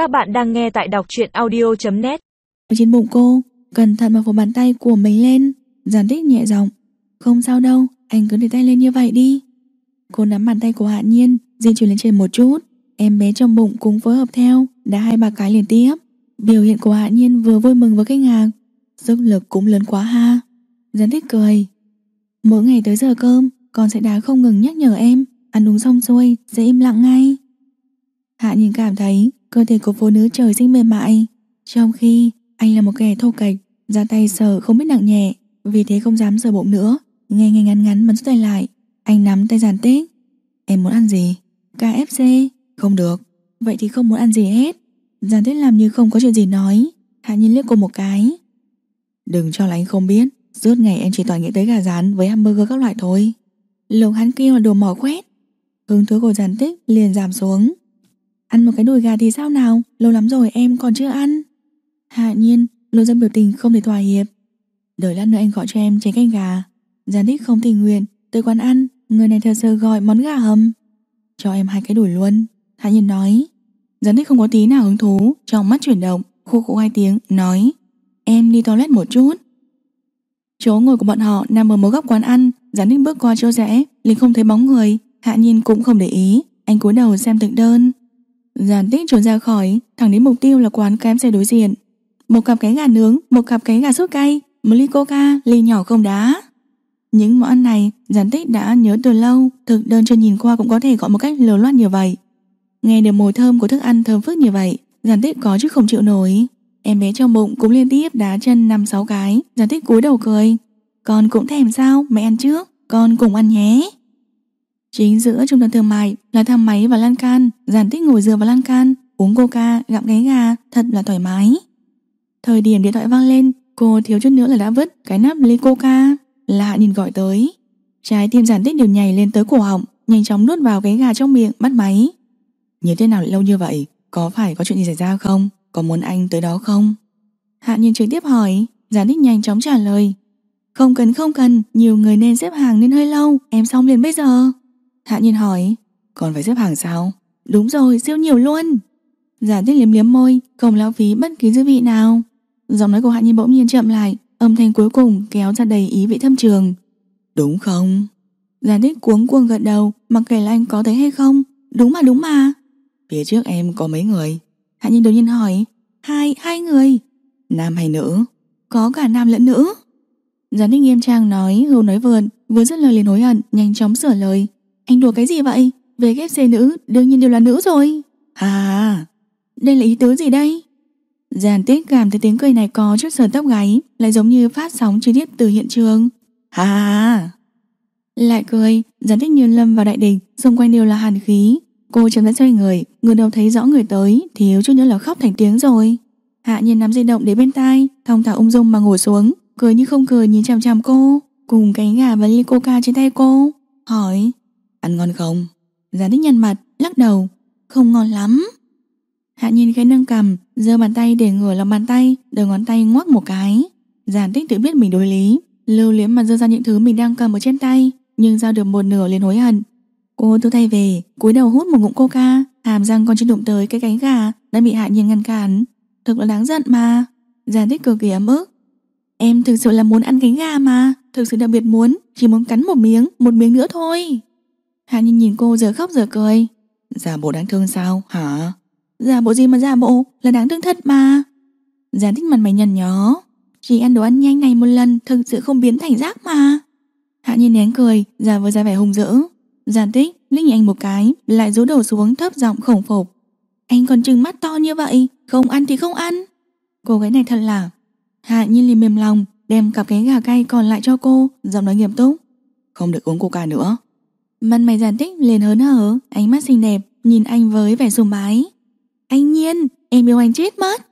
Các bạn đang nghe tại đọc truyện audio.net Trên bụng cô Cẩn thận mà phủ bàn tay của mình lên Giản tích nhẹ giọng. Không sao đâu, anh cứ để tay lên như vậy đi. Cô nắm bàn tay của Hạ Nhiên Di chuyển lên trên một chút. Em bé trong bụng cũng phối hợp theo Đã hai ba cái liên tiếp. Biểu hiện của Hạ Nhiên vừa vui mừng vừa kinh ngạc. Sức lực cũng lớn quá ha. Giản tích cười. Mỗi ngày tới giờ cơm Con sẽ đá không ngừng nhắc nhở em. Ăn uống xong xuôi sẽ im lặng ngay. Hạ nhìn cảm thấy cơ thể của phụ nữ trời sinh mềm mại. Trong khi anh là một kẻ thô kệch ra tay sờ không biết nặng nhẹ, Vì thế không dám sờ bụng nữa. Nghe nghe ngắn ngắn mà rút tay lại, Anh nắm tay giản tích Em muốn ăn gì? KFC? Không được. Vậy thì không muốn ăn gì hết. Giản tích làm như không có chuyện gì nói. Hạ nhìn liếc cô một cái. Đừng cho là anh không biết. Suốt ngày em chỉ toàn nghĩ tới gà rán với hamburger các loại thôi. Lục hắn kêu là đồ mỏ quét. Hứng thú của giản tích liền giảm xuống. Ăn một cái đùi gà thì sao nào? Lâu lắm rồi em còn chưa ăn. Hạ nhiên lộ ra biểu tình không thể thỏa hiệp. Đợi lát nữa anh gọi cho em chén canh gà. Giàn tích không tình nguyện, Tới quán ăn. Người này thật sự gọi món gà hầm. Cho em hai cái đùi luôn. Hạ nhiên nói. Giàn tích không có tí nào hứng thú, Trong mắt chuyển động Khô cụ hai tiếng, Nói. Em đi toilet một chút. Chỗ ngồi của bọn họ nằm ở một góc quán ăn. Giàn tích bước qua chỗ rẽ, liền không thấy bóng người. Hạ nhiên cũng không để ý. Anh cúi đầu xem thực đơn. Giản tích trốn ra khỏi Thẳng đến mục tiêu là quán kem xe đối diện. Một cặp cánh gà nướng Một cặp cánh gà sốt cay Một ly coca, ly nhỏ không đá. Những món ăn này Giản tích đã nhớ từ lâu Thực đơn cho nhìn qua cũng có thể gọi một cách lưu loát như vậy. Nghe được mùi thơm của thức ăn thơm phức như vậy Giản tích có chứ không chịu nổi. Em bé trong bụng cũng liên tiếp đá chân 5-6 cái. Giản tích cúi đầu cười. Con cũng thèm sao, mẹ ăn trước Con cùng ăn nhé. Chính giữa trung tâm thương mại là thang máy và lan can Giản tích ngồi dựa vào lan can Uống coca, gặm gáy gà Thật là thoải mái. Thời điểm điện thoại vang lên Cô thiếu chút nữa là đã vứt cái nắp ly coca. Lạ nhìn gọi tới. Trái tim giản tích đều nhảy lên tới cổ họng Nhanh chóng nuốt vào cái gà trong miệng bắt máy. Như thế nào lại lâu như vậy? Có phải có chuyện gì xảy ra không? Có muốn anh tới đó không? Hạ nhiên trực tiếp hỏi Giản tích nhanh chóng trả lời. Không cần không cần Nhiều người nên xếp hàng nên hơi lâu Em xong liền bây giờ. Hạ nhiên hỏi Còn phải xếp hàng sao? Đúng rồi siêu nhiều luôn. Giả tích liếm liếm môi Không lãng phí bất kỳ dư vị nào. Giọng nói của Hạ nhiên bỗng nhiên chậm lại Âm thanh cuối cùng kéo ra đầy ý vị thâm trường. Đúng không? Giả tích cuống cuồng gật đầu Mặc kệ là anh có thấy hay không Đúng mà đúng mà. Phía trước em có mấy người? Hạ nhiên đột nhiên hỏi Hai, hai người. Nam hay nữ? Có cả nam lẫn nữ. Giả tích nghiêm trang nói hưu nói vượn Vừa dứt lời liền hối hận Nhanh chóng sửa lời anh đùa cái gì vậy? Về KFC nữ đương nhiên đều là nữ rồi. À. Đây là ý tứ gì đây? Giàn tích cảm thấy tiếng cười này có chút sờn tóc gáy Lại giống như phát sóng chi tiết từ hiện trường. À. Lại cười Giàn tích như lâm vào đại địch Xung quanh đều là hàn khí. Cô chấm đã xoay người Người đầu thấy rõ người tới Thiếu chút nữa là khóc thành tiếng rồi. Hạ nhiên nắm di động để bên tai Thong thả ung dung mà ngồi xuống Cười như không cười nhìn chằm chằm cô Cùng cánh gà và ly coca trên tay cô Hỏi Ăn ngon không? Gián tích nhăn mặt, lắc đầu. Không ngon lắm. Hạ nhiên khẽ nâng cầm, giơ bàn tay để ngửa lòng bàn tay Đầu ngón tay ngoắc một cái. Giản tích tự biết mình đối lý. Lưu liếm mà giơ ra những thứ mình đang cầm ở trên tay Nhưng giao được một nửa liền hối hận. Cô thu tay về, cúi đầu hút một ngụm coca Hàm răng còn chưa đụng tới cái cánh gà Đã bị hạ nhiên ngăn cản. Thực là đáng giận mà. Giản tích cực kỳ ấm ức. Em thực sự là muốn ăn cánh gà mà Thực sự đặc biệt muốn Chỉ muốn cắn một miếng, một miếng nữa thôi. Hạ Nhiên nhìn cô giờ khóc giờ cười. Giả bộ đáng thương sao? Hả? Giả bộ gì mà giả bộ? Là đáng thương thật mà. Giả thích mặt mày nhằn nhó. Chỉ ăn đồ ăn nhanh này một lần, Thực sự không biến thành rác mà. Hạ Nhiên nén cười, Giả vừa ra vẻ hung dữ. Giả tích liếc nhìn anh một cái, Lại rú đầu xuống thấp giọng khổng phục. Anh còn trừng mắt to như vậy, Không ăn thì không ăn. Cô gái này thật là. Hạ Nhiên liền mềm lòng, Đem cặp cái gà cay còn lại cho cô, Giọng nói nghiêm túc. Không được uống coca nữa. Mặt mày giản tích liền hớn hở, Ánh mắt xinh đẹp, Nhìn anh với vẻ sùng bái. Anh nhiên, Em yêu anh chết mất.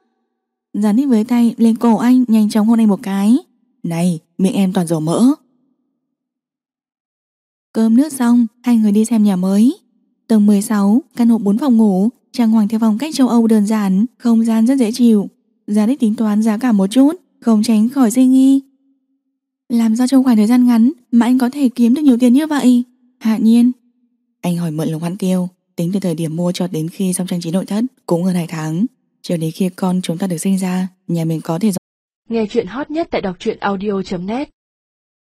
Giản tích với tay lên cổ anh, Nhanh chóng hôn anh một cái. Này, miệng em toàn dầu mỡ. Cơm nước xong, Hai người đi xem nhà mới. Tầng 16 Căn hộ 4 phòng ngủ, Trang hoàng theo phong cách châu Âu đơn giản, Không gian rất dễ chịu. Giá đích tính toán giá cả một chút, Không tránh khỏi suy nghi Làm sao trong khoảng thời gian ngắn Mà anh có thể kiếm được nhiều tiền như vậy? Hạ nhiên. Anh hỏi mượn lục hoãn tiêu, Tính từ thời điểm mua cho đến khi xong trang trí nội thất, Cũng hơn 2 tháng. Chờ đến khi con chúng ta được sinh ra, Nhà mình có thể Nghe chuyện hot nhất tại đọc truyện audio.net